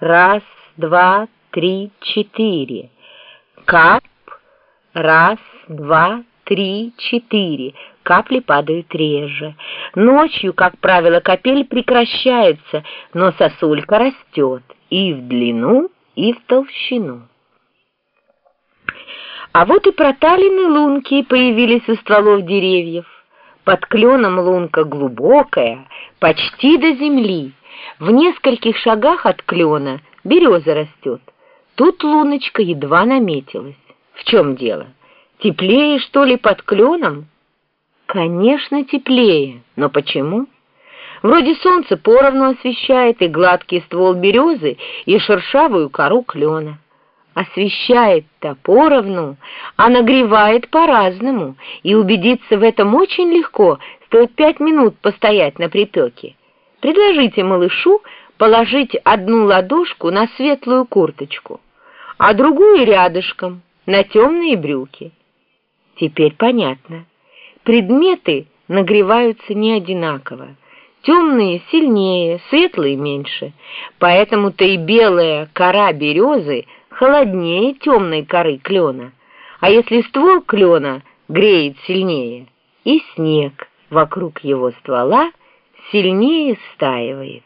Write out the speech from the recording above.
Раз, два, три, четыре. Кап. Раз, два, три, четыре. Капли падают реже. Ночью, как правило, капель прекращается, но сосулька растет и в длину, и в толщину. А вот и проталины лунки появились у стволов деревьев. Под кленом лунка глубокая, почти до земли. В нескольких шагах от клена береза растет. Тут луночка едва наметилась. В чем дело? Теплее, что ли, под кленом? Конечно, теплее. Но почему? Вроде солнце поровну освещает и гладкий ствол березы, и шершавую кору клена освещает-то поровну, а нагревает по-разному, и убедиться в этом очень легко, стоит пять минут постоять на припеке. Предложите малышу положить одну ладошку на светлую курточку, а другую рядышком на темные брюки. Теперь понятно. Предметы нагреваются не одинаково. Темные сильнее, светлые меньше. Поэтому-то и белая кора березы холоднее темной коры клена, а если ствол клена греет сильнее, и снег вокруг его ствола сильнее стаивает.